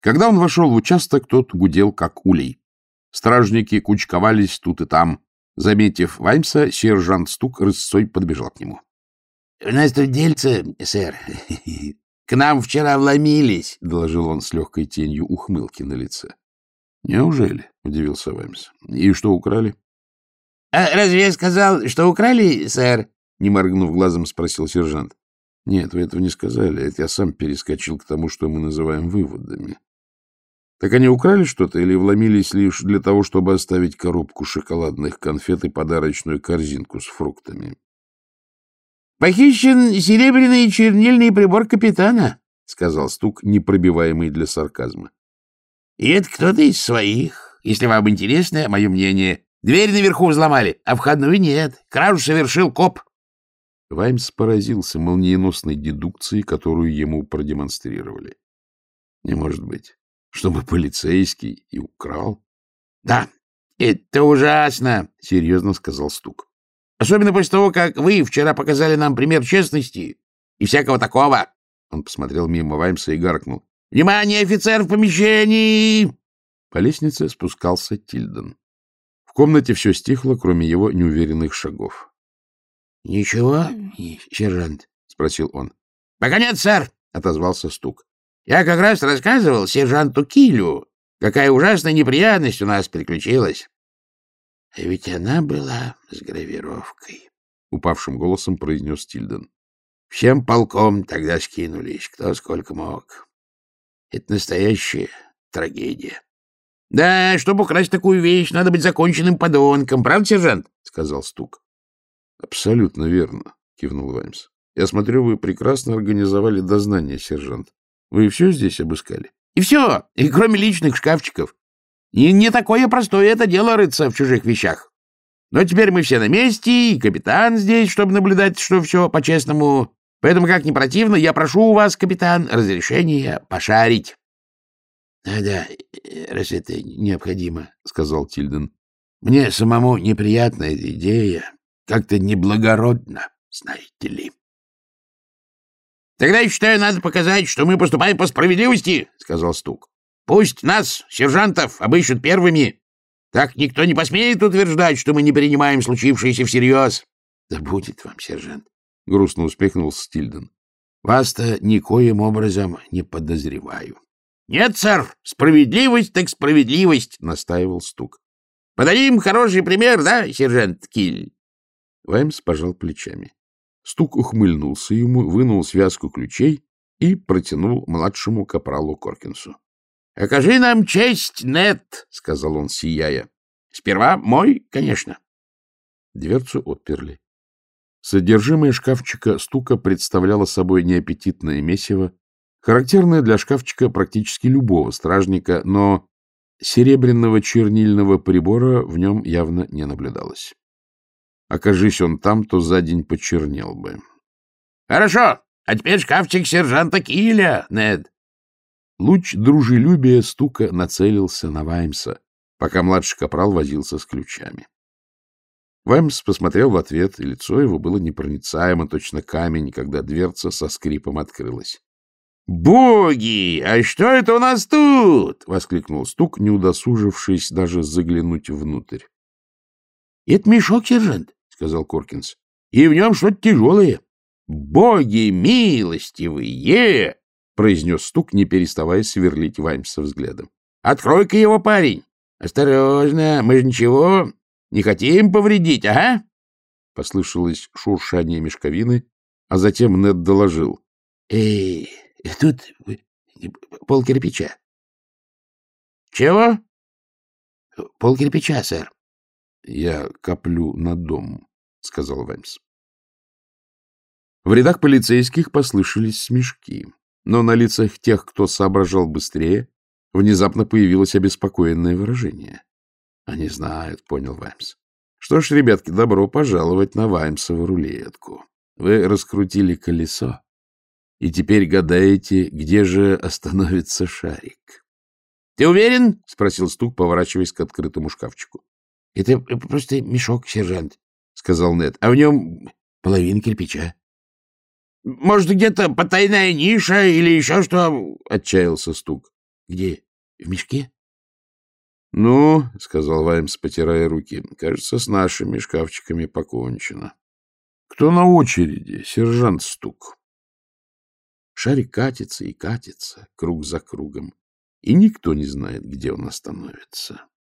Когда он вошел в участок, тот гудел, как улей. Стражники кучковались тут и там. Заметив Ваймса, сержант Стук рысцой подбежал к нему. — У нас тут дельце, сэр. К нам вчера вломились, — доложил он с легкой тенью ухмылки на лице. — Неужели? — удивился Ваймс. — И что украли? — А разве я сказал, что украли, сэр? — не моргнув глазом, спросил сержант. — Нет, вы этого не сказали. Это я сам перескочил к тому, что мы называем выводами. Так они украли что-то или вломились лишь для того, чтобы оставить коробку шоколадных конфет и подарочную корзинку с фруктами? — Похищен серебряный чернильный прибор капитана, — сказал Стук, непробиваемый для сарказма. — И это кто-то из своих. Если вам интересно мое мнение, дверь наверху взломали, а входную нет. Кражу совершил коп. Ваймс поразился молниеносной дедукцией, которую ему продемонстрировали. Не может быть чтобы полицейский и украл. — Да, это ужасно, — серьезно сказал Стук. — Особенно после того, как вы вчера показали нам пример честности и всякого такого. Он посмотрел мимо Ваймса и гаркнул. — Внимание, офицер в помещении! По лестнице спускался Тильден. В комнате все стихло, кроме его неуверенных шагов. — Ничего, сержант? — спросил он. — Пока нет, сэр, — отозвался Стук. Я как раз рассказывал сержанту Килю, какая ужасная неприятность у нас приключилась. — А ведь она была с гравировкой, — упавшим голосом произнес Тильден. Всем полком тогда скинулись, кто сколько мог. Это настоящая трагедия. — Да, чтобы украсть такую вещь, надо быть законченным подонком, правда, сержант? — сказал Стук. — Абсолютно верно, — кивнул Ваймс. — Я смотрю, вы прекрасно организовали дознание, сержант. Вы все здесь обыскали? И все, и кроме личных шкафчиков. И не такое простое это дело рыться в чужих вещах. Но теперь мы все на месте, и капитан здесь, чтобы наблюдать, что все по-честному. Поэтому, как не противно, я прошу у вас, капитан, разрешения пошарить. «Да — Да, раз это необходимо, — сказал Тильден. — Мне самому неприятна эта идея. Как-то неблагородно, знаете ли. Тогда, я считаю, надо показать, что мы поступаем по справедливости, — сказал Стук. Пусть нас, сержантов, обыщут первыми. Так никто не посмеет утверждать, что мы не принимаем случившееся всерьез. — Да будет вам, сержант, — грустно успехнулся Стильден. — Вас-то никоим образом не подозреваю. — Нет, сэр, справедливость так справедливость, — настаивал Стук. — Подадим хороший пример, да, сержант Киль? Ваймс пожал плечами. Стук ухмыльнулся ему, вынул связку ключей и протянул младшему капралу Коркинсу. — Окажи нам честь, Нет, — сказал он, сияя. — Сперва мой, конечно. Дверцу отперли. Содержимое шкафчика стука представляло собой неаппетитное месиво, характерное для шкафчика практически любого стражника, но серебряного чернильного прибора в нем явно не наблюдалось. Окажись он там, то за день почернел бы. — Хорошо, а теперь шкафчик сержанта Киля, Нед. Луч дружелюбия стука нацелился на Ваймса, пока младший капрал возился с ключами. Ваймс посмотрел в ответ, и лицо его было непроницаемо, точно камень, когда дверца со скрипом открылась. «Боги! А что это у нас тут?» — воскликнул стук, не удосужившись даже заглянуть внутрь. «Это мешок, сержант сказал Коркинс. — И в нем что-то тяжелое. — Боги милостивые! — произнес стук, не переставая сверлить Ваймса взглядом. — Открой-ка его, парень! Осторожно, мы же ничего не хотим повредить, ага? Послышалось шуршание мешковины, а затем Нед доложил. — Эй, тут пол кирпича. — Чего? — Пол кирпича, сэр. — Я коплю на дом, — сказал Ваймс. В рядах полицейских послышались смешки, но на лицах тех, кто соображал быстрее, внезапно появилось обеспокоенное выражение. — Они знают, — понял Ваймс. — Что ж, ребятки, добро пожаловать на Ваймсову рулетку. Вы раскрутили колесо, и теперь гадаете, где же остановится шарик. — Ты уверен? — спросил Стук, поворачиваясь к открытому шкафчику. — Это просто мешок, сержант сказал Нед, — а в нем половина кирпича. — Может, где-то потайная ниша или еще что? — отчаялся Стук. Где? В мешке? — Ну, — сказал Ваймс, потирая руки, — кажется, с нашими шкафчиками покончено. — Кто на очереди? Сержант Стук. Шарик катится и катится, круг за кругом, и никто не знает, где он остановится. —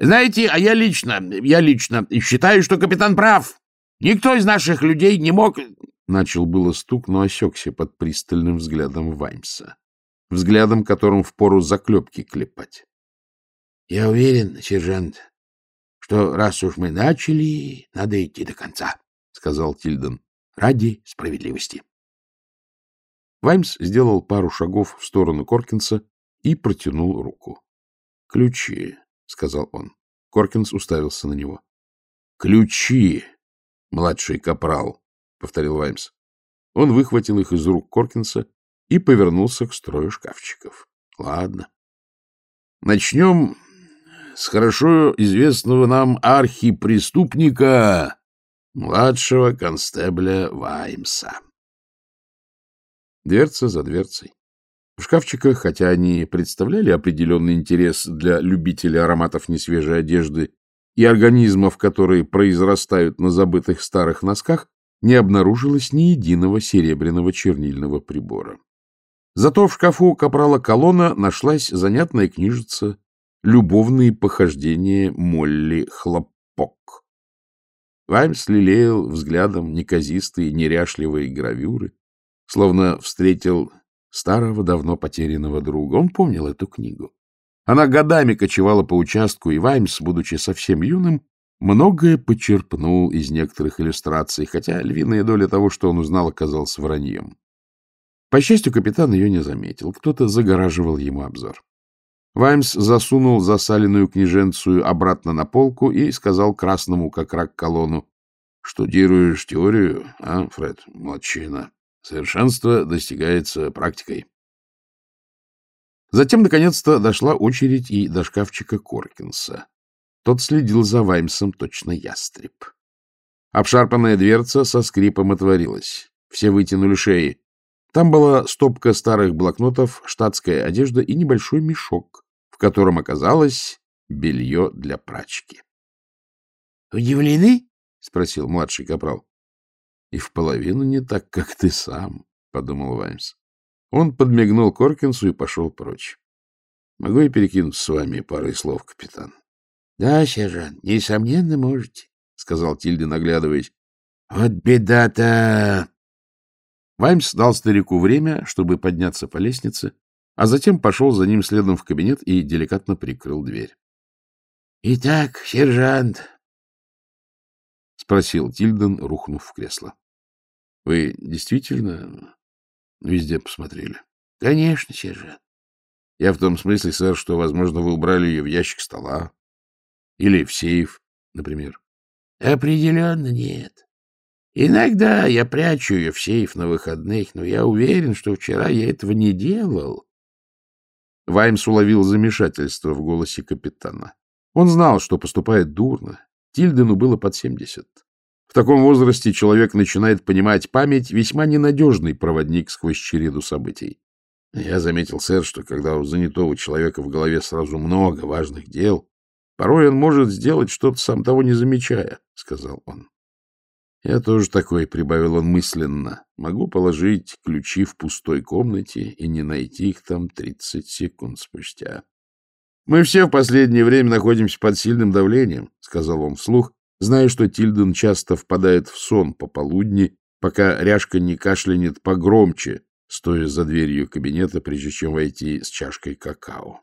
Знаете, а я лично, я лично считаю, что капитан прав. Никто из наших людей не мог... Начал было стук, но осекся под пристальным взглядом Ваймса. Взглядом, которым впору заклепки клепать. — Я уверен, сержант, что раз уж мы начали, надо идти до конца, — сказал Тильден, — ради справедливости. Ваймс сделал пару шагов в сторону Коркинса и протянул руку. — Ключи, — сказал он. Коркинс уставился на него. — Ключи, младший капрал, — повторил Ваймс. Он выхватил их из рук Коркинса и повернулся к строю шкафчиков. — Ладно. Начнем с хорошо известного нам архипреступника, младшего констебля Ваймса. Дверца за дверцей. В шкафчиках, хотя они представляли определенный интерес для любителей ароматов несвежей одежды и организмов, которые произрастают на забытых старых носках, не обнаружилось ни единого серебряного чернильного прибора. Зато в шкафу капрала Колона нашлась занятная книжица «Любовные похождения Молли Хлопок». Ваймс лелеял взглядом неказистые неряшливые гравюры, словно встретил старого, давно потерянного друга. Он помнил эту книгу. Она годами кочевала по участку, и Ваймс, будучи совсем юным, многое почерпнул из некоторых иллюстраций, хотя львиная доля того, что он узнал, оказалась враньем. По счастью, капитан ее не заметил. Кто-то загораживал ему обзор. Ваймс засунул засаленную книженцию обратно на полку и сказал красному, как рак, колонну, «Штудируешь теорию, а, Фред, молодчина?» Совершенство достигается практикой. Затем, наконец-то, дошла очередь и до шкафчика Коркинса. Тот следил за Ваймсом точно ястреб. Обшарпанная дверца со скрипом отворилась. Все вытянули шеи. Там была стопка старых блокнотов, штатская одежда и небольшой мешок, в котором оказалось белье для прачки. — Удивлены? — спросил младший капрал. И в половину не так, как ты сам, — подумал Ваймс. Он подмигнул Коркинсу и пошел прочь. — Могу я перекинуться с вами парой слов, капитан? — Да, сержант, несомненно, можете, — сказал Тильди, наглядываясь. — Вот беда-то! Ваймс дал старику время, чтобы подняться по лестнице, а затем пошел за ним следом в кабинет и деликатно прикрыл дверь. — Итак, сержант, — спросил Тильден, рухнув в кресло. — Вы действительно везде посмотрели? — Конечно, сержант. — Я в том смысле, сэр, что, возможно, вы убрали ее в ящик стола. Или в сейф, например. — Определенно нет. Иногда я прячу ее в сейф на выходных, но я уверен, что вчера я этого не делал. Ваймс уловил замешательство в голосе капитана. Он знал, что поступает дурно. Тильдену было под семьдесят. В таком возрасте человек начинает понимать память весьма ненадежный проводник сквозь череду событий. Я заметил, сэр, что когда у занятого человека в голове сразу много важных дел, порой он может сделать что-то, сам того не замечая, — сказал он. Я тоже такой, — прибавил он мысленно. Могу положить ключи в пустой комнате и не найти их там тридцать секунд спустя. — Мы все в последнее время находимся под сильным давлением, — сказал он вслух, зная, что Тильден часто впадает в сон пополудни, пока ряжка не кашлянет погромче, стоя за дверью кабинета, прежде чем войти с чашкой какао.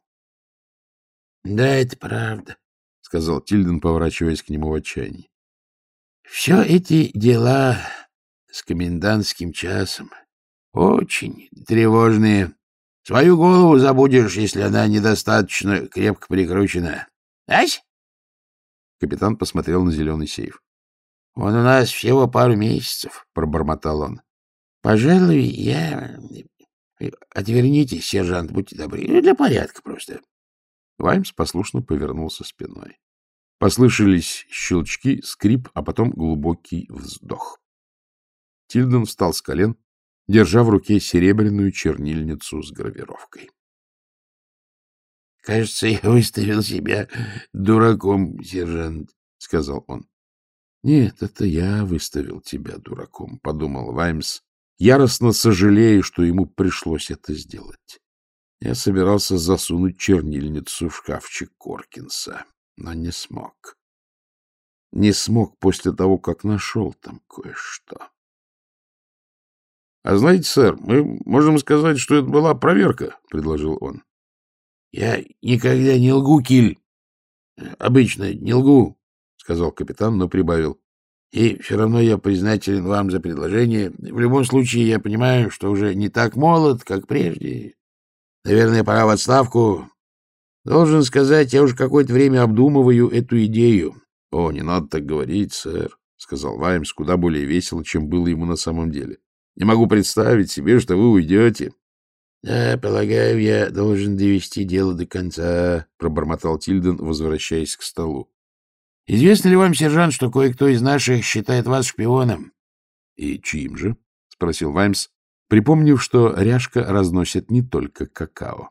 — Да, это правда, — сказал Тильден, поворачиваясь к нему в отчаянии. — Все эти дела с комендантским часом очень тревожные. Свою голову забудешь, если она недостаточно крепко прикручена. Ась? Капитан посмотрел на зеленый сейф. — Он у нас всего пару месяцев, — пробормотал он. — Пожалуй, я... Отвернитесь, сержант, будьте добры. Для порядка просто. Ваймс послушно повернулся спиной. Послышались щелчки, скрип, а потом глубокий вздох. Тильден встал с колен, держа в руке серебряную чернильницу с гравировкой. Кажется, я выставил себя дураком, сержант, — сказал он. — Нет, это я выставил тебя дураком, — подумал Ваймс, яростно сожалея, что ему пришлось это сделать. Я собирался засунуть чернильницу в шкафчик Коркинса, но не смог. Не смог после того, как нашел там кое-что. — А знаете, сэр, мы можем сказать, что это была проверка, — предложил он. — Я никогда не лгу, Киль. Обычно не лгу, — сказал капитан, но прибавил. — И все равно я признателен вам за предложение. В любом случае, я понимаю, что уже не так молод, как прежде. Наверное, пора в отставку. Должен сказать, я уже какое-то время обдумываю эту идею. — О, не надо так говорить, сэр, — сказал Ваймс куда более весело, чем было ему на самом деле. — Не могу представить себе, что вы уйдете. — Да, полагаю, я должен довести дело до конца, — пробормотал Тильден, возвращаясь к столу. — Известно ли вам, сержант, что кое-кто из наших считает вас шпионом? — И чьим же? — спросил Ваймс, припомнив, что ряжка разносит не только какао.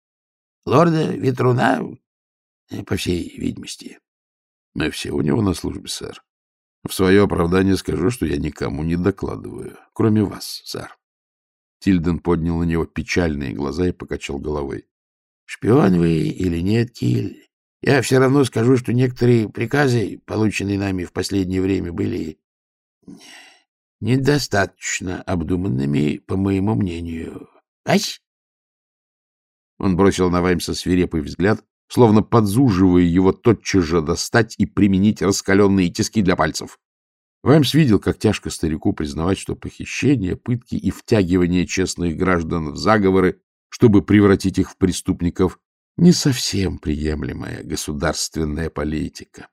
— Лорда Ветруна, по всей видимости. Мы все у него на службе, сэр. В свое оправдание скажу, что я никому не докладываю, кроме вас, сэр. Тильден поднял на него печальные глаза и покачал головой. — Шпион вы или нет, Киль? Я все равно скажу, что некоторые приказы, полученные нами в последнее время, были недостаточно обдуманными, по моему мнению. Ась? Он бросил на Ваймса свирепый взгляд, словно подзуживая его тотчас же достать и применить раскаленные тиски для пальцев. Ваймс видел, как тяжко старику признавать, что похищение, пытки и втягивание честных граждан в заговоры, чтобы превратить их в преступников, не совсем приемлемая государственная политика.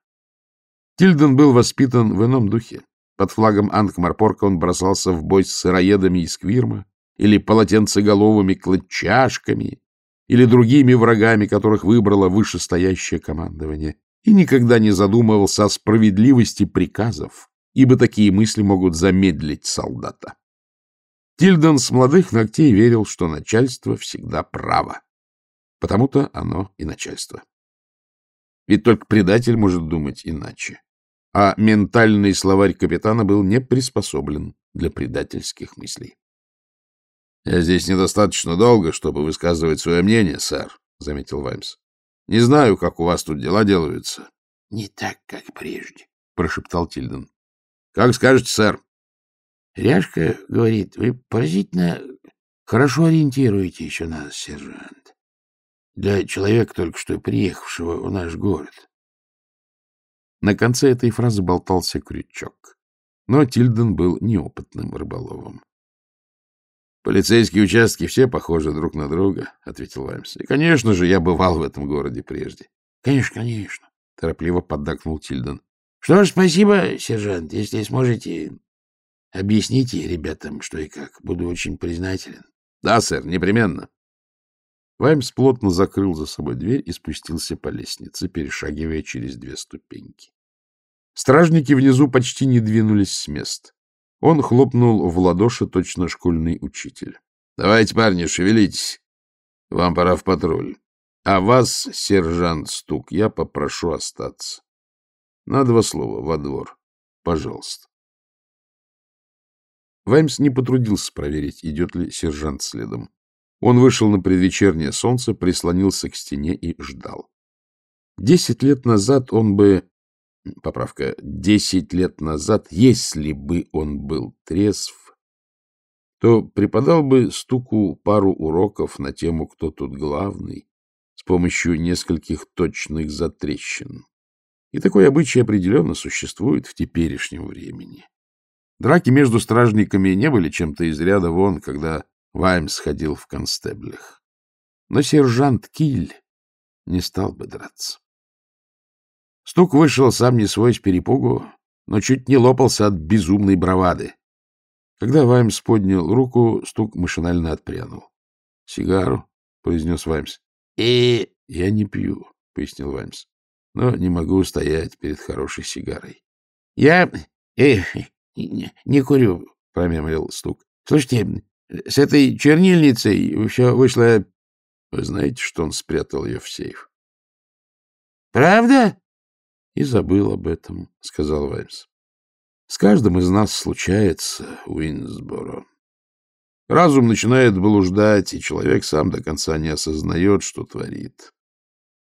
Тильден был воспитан в ином духе. Под флагом Ангмарпорка он бросался в бой с сыроедами из Квирма или полотенцеголовыми клетчашками, или другими врагами, которых выбрало вышестоящее командование, и никогда не задумывался о справедливости приказов, ибо такие мысли могут замедлить солдата. Тильден с молодых ногтей верил, что начальство всегда право. Потому-то оно и начальство. Ведь только предатель может думать иначе. А ментальный словарь капитана был не приспособлен для предательских мыслей. — Я здесь недостаточно долго, чтобы высказывать свое мнение, сэр, — заметил Ваймс. — Не знаю, как у вас тут дела делаются. — Не так, как прежде, — прошептал Тильден. — Как скажете, сэр. — Ряшка говорит, вы поразительно хорошо ориентируете еще нас, сержант, для человека, только что приехавшего в наш город. На конце этой фразы болтался крючок. Но Тильден был неопытным рыболовом. Полицейские участки все похожи друг на друга, — ответил Ваймс. — И, конечно же, я бывал в этом городе прежде. — Конечно, конечно, — торопливо поддакнул Тильден. — Что ж, спасибо, сержант. Если сможете, объясните ребятам, что и как. Буду очень признателен. — Да, сэр, непременно. Ваймс плотно закрыл за собой дверь и спустился по лестнице, перешагивая через две ступеньки. Стражники внизу почти не двинулись с мест. Он хлопнул в ладоши точно школьный учитель. — Давайте, парни, шевелитесь. Вам пора в патруль. А вас, сержант Стук, я попрошу остаться. На два слова, во двор. Пожалуйста. Ваймс не потрудился проверить, идет ли сержант следом. Он вышел на предвечернее солнце, прислонился к стене и ждал. Десять лет назад он бы Поправка. Десять лет назад, если бы он был трезв, то преподал бы стуку пару уроков на тему «Кто тут главный?» с помощью нескольких точных затрещин. И такой обычай определенно существует в теперешнем времени. Драки между стражниками не были чем-то из ряда вон, когда Ваймс ходил в констеблях. Но сержант Киль не стал бы драться. Стук вышел сам не свой с перепугу, но чуть не лопался от безумной бравады. Когда Ваймс поднял руку, Стук машинально отпрянул. — Сигару, — произнес Ваймс. — И... — Я не пью, — пояснил Ваймс, — но не могу устоять перед хорошей сигарой. — Я... э, не курю, — промямлил Стук. — Слушайте, с этой чернильницей все вышло Вы знаете, что он спрятал ее в сейф? — Правда? — И забыл об этом, — сказал Ваймс. — С каждым из нас случается, Уинсборо. Разум начинает блуждать, и человек сам до конца не осознает, что творит.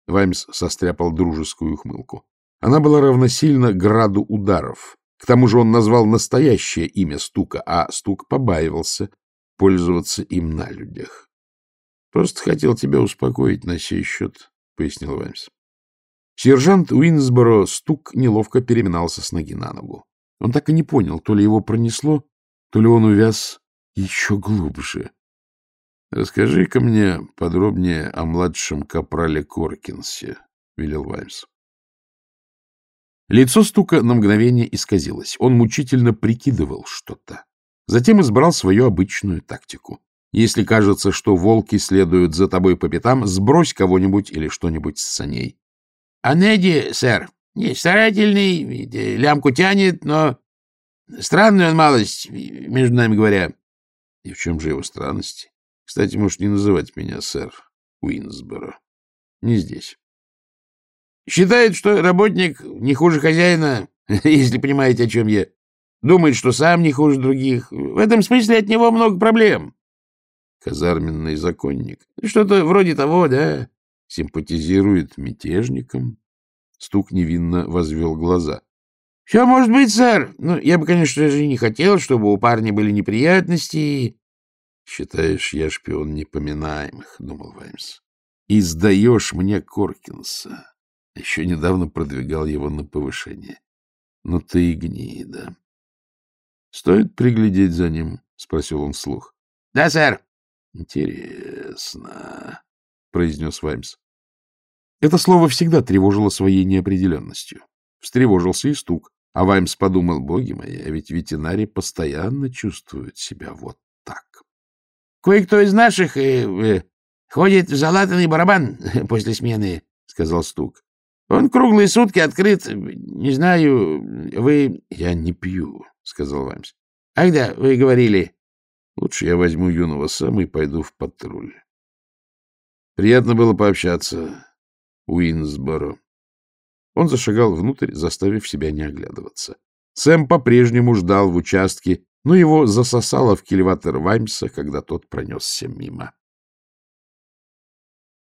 Ваймс состряпал дружескую ухмылку. Она была равносильна граду ударов. К тому же он назвал настоящее имя Стука, а Стук побаивался пользоваться им на людях. — Просто хотел тебя успокоить на сей счет, — пояснил Ваймс. Сержант Уинсборо Стук неловко переминался с ноги на ногу. Он так и не понял, то ли его пронесло, то ли он увяз еще глубже. — Расскажи-ка мне подробнее о младшем капрале Коркинсе, — велел Ваймс. Лицо стука на мгновение исказилось. Он мучительно прикидывал что-то. Затем избрал свою обычную тактику. Если кажется, что волки следуют за тобой по пятам, сбрось кого-нибудь или что-нибудь с саней. — А Неди, сэр, не старательный, лямку тянет, но странный он малость, между нами говоря. — И в чем же его странности? Кстати, можешь не называть меня сэр Уинсборо. Не здесь. Считает, что работник не хуже хозяина, если понимаете, о чем я. Думает, что сам не хуже других. В этом смысле от него много проблем. Казарменный законник. Что-то вроде того, да. Симпатизирует мятежникам. Стук невинно возвел глаза. — Все может быть, сэр. Ну, я бы, конечно же, не хотел, чтобы у парня были неприятности. — Считаешь, я шпион непоминаемых, — думал Ваймс. — И сдаешь мне Коркинса. Еще недавно продвигал его на повышение. Ну ты и гнида. — Стоит приглядеть за ним? — спросил он вслух. — Да, сэр. — Интересно, — произнес Ваймс. Это слово всегда тревожило своей неопределенностью. Встревожился и стук, а Ваймс подумал, боги мои, а ведь ветеринарии постоянно чувствуют себя вот Кое-кто из наших э, э, ходит в залатанный барабан после смены, — сказал стук. Он круглые сутки открыт. Не знаю, вы... — Я не пью, — сказал Ваймс. — Ах да, вы говорили. Лучше я возьму юного Сэма и пойду в патруль. Приятно было пообщаться, Уинсборо. Он зашагал внутрь, заставив себя не оглядываться. Сэм по-прежнему ждал в участке, но его засосало в кильватер Ваймса, когда тот пронесся мимо.